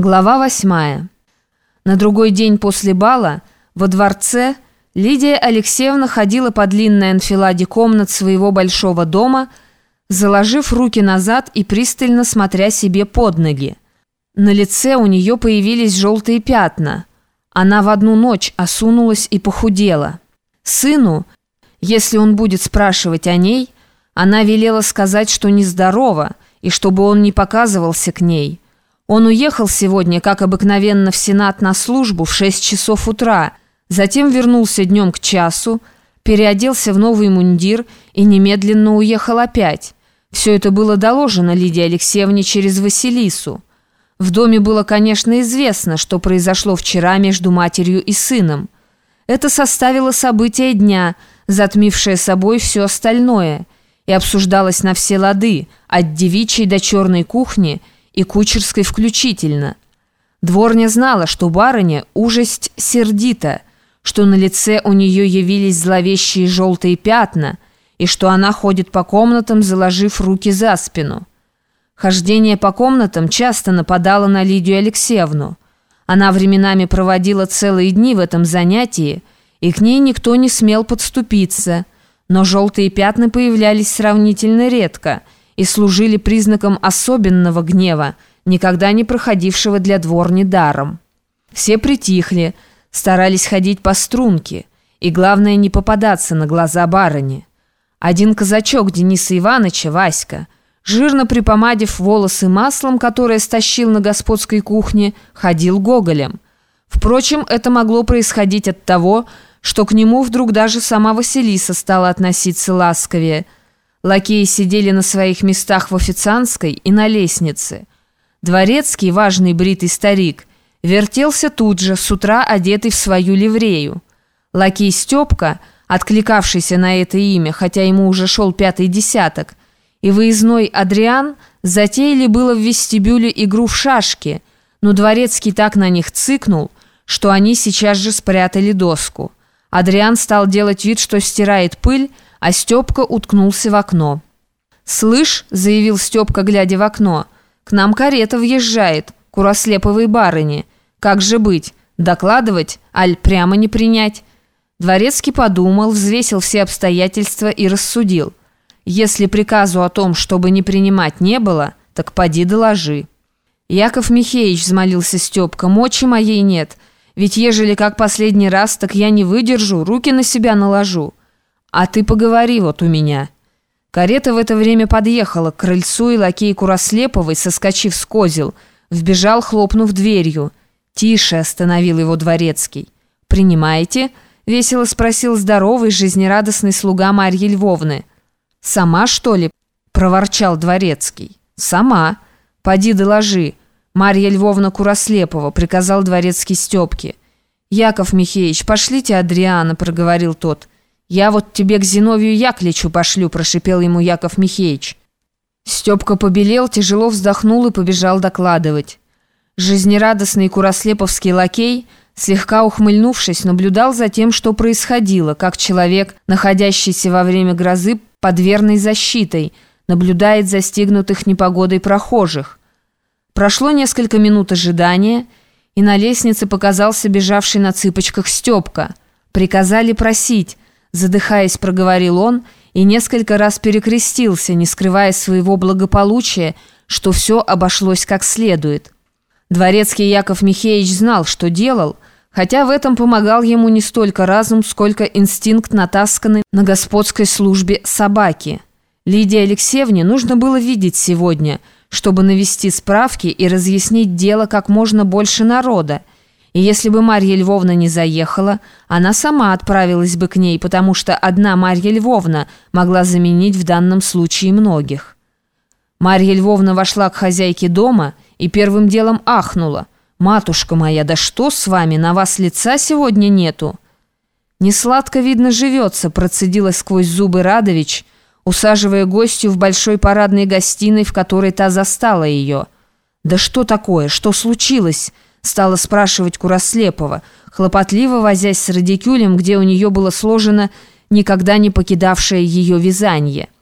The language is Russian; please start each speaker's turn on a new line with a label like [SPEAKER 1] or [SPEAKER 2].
[SPEAKER 1] Глава восьмая. На другой день после бала во дворце Лидия Алексеевна ходила по длинной анфиладе комнат своего большого дома, заложив руки назад и пристально смотря себе под ноги. На лице у нее появились желтые пятна. Она в одну ночь осунулась и похудела. Сыну, если он будет спрашивать о ней, она велела сказать, что нездорова, и чтобы он не показывался к ней – он уехал сегодня, как обыкновенно, в Сенат на службу в 6 часов утра, затем вернулся днем к часу, переоделся в новый мундир и немедленно уехал опять. Все это было доложено Лидии Алексеевне через Василису. В доме было, конечно, известно, что произошло вчера между матерью и сыном. Это составило событие дня, затмившее собой все остальное, и обсуждалось на все лады, от девичьей до черной кухни – и кучерской включительно. Дворня знала, что барыня ужасть сердита, что на лице у нее явились зловещие желтые пятна и что она ходит по комнатам, заложив руки за спину. Хождение по комнатам часто нападало на Лидию Алексеевну. Она временами проводила целые дни в этом занятии, и к ней никто не смел подступиться, но желтые пятна появлялись сравнительно редко – и служили признаком особенного гнева, никогда не проходившего для дворни даром. Все притихли, старались ходить по струнке, и главное не попадаться на глаза барыни. Один казачок Дениса Ивановича, Васька, жирно припомадив волосы маслом, которое стащил на господской кухне, ходил гоголем. Впрочем, это могло происходить от того, что к нему вдруг даже сама Василиса стала относиться ласковее – Лакеи сидели на своих местах в официантской и на лестнице. Дворецкий, важный бритый старик, вертелся тут же, с утра одетый в свою ливрею. Лакей Степка, откликавшийся на это имя, хотя ему уже шел пятый десяток, и выездной Адриан затеяли было в вестибюле игру в шашки, но Дворецкий так на них цыкнул, что они сейчас же спрятали доску. Адриан стал делать вид, что стирает пыль, а Степка уткнулся в окно. «Слышь», — заявил Степка, глядя в окно, — «к нам карета въезжает, курослеповой барыни. Как же быть? Докладывать, аль прямо не принять?» Дворецкий подумал, взвесил все обстоятельства и рассудил. «Если приказу о том, чтобы не принимать, не было, так поди доложи». «Яков Михеевич», — взмолился Степка, — «мочи моей нет. Ведь ежели как последний раз, так я не выдержу, руки на себя наложу». «А ты поговори вот у меня». Карета в это время подъехала к крыльцу, и лакей Курослеповой, соскочив с козел, вбежал, хлопнув дверью. «Тише!» – остановил его дворецкий. «Принимаете?» – весело спросил здоровый, жизнерадостный слуга Марьи Львовны. «Сама, что ли?» – проворчал дворецкий. «Сама. Поди доложи». Марья Львовна Курослепова приказал дворецкий Степке. «Яков Михеевич, пошлите Адриана», – проговорил тот. «Я вот тебе к Зиновию Якличу пошлю», – прошипел ему Яков Михеевич. Степка побелел, тяжело вздохнул и побежал докладывать. Жизнерадостный курослеповский лакей, слегка ухмыльнувшись, наблюдал за тем, что происходило, как человек, находящийся во время грозы под верной защитой, наблюдает застигнутых непогодой прохожих. Прошло несколько минут ожидания, и на лестнице показался бежавший на цыпочках Степка. Приказали просить – Задыхаясь, проговорил он и несколько раз перекрестился, не скрывая своего благополучия, что все обошлось как следует. Дворецкий Яков Михеевич знал, что делал, хотя в этом помогал ему не столько разум, сколько инстинкт натасканный на господской службе собаки. Лидии Алексеевне нужно было видеть сегодня, чтобы навести справки и разъяснить дело как можно больше народа, и если бы Марья Львовна не заехала, она сама отправилась бы к ней, потому что одна Марья Львовна могла заменить в данном случае многих. Марья Львовна вошла к хозяйке дома и первым делом ахнула. «Матушка моя, да что с вами, на вас лица сегодня нету?» «Несладко, видно, живется», процедила сквозь зубы Радович, усаживая гостью в большой парадной гостиной, в которой та застала ее. «Да что такое? Что случилось?» Стала спрашивать Курослепова, хлопотливо возясь с радикюлем, где у нее было сложено никогда не покидавшее ее вязание –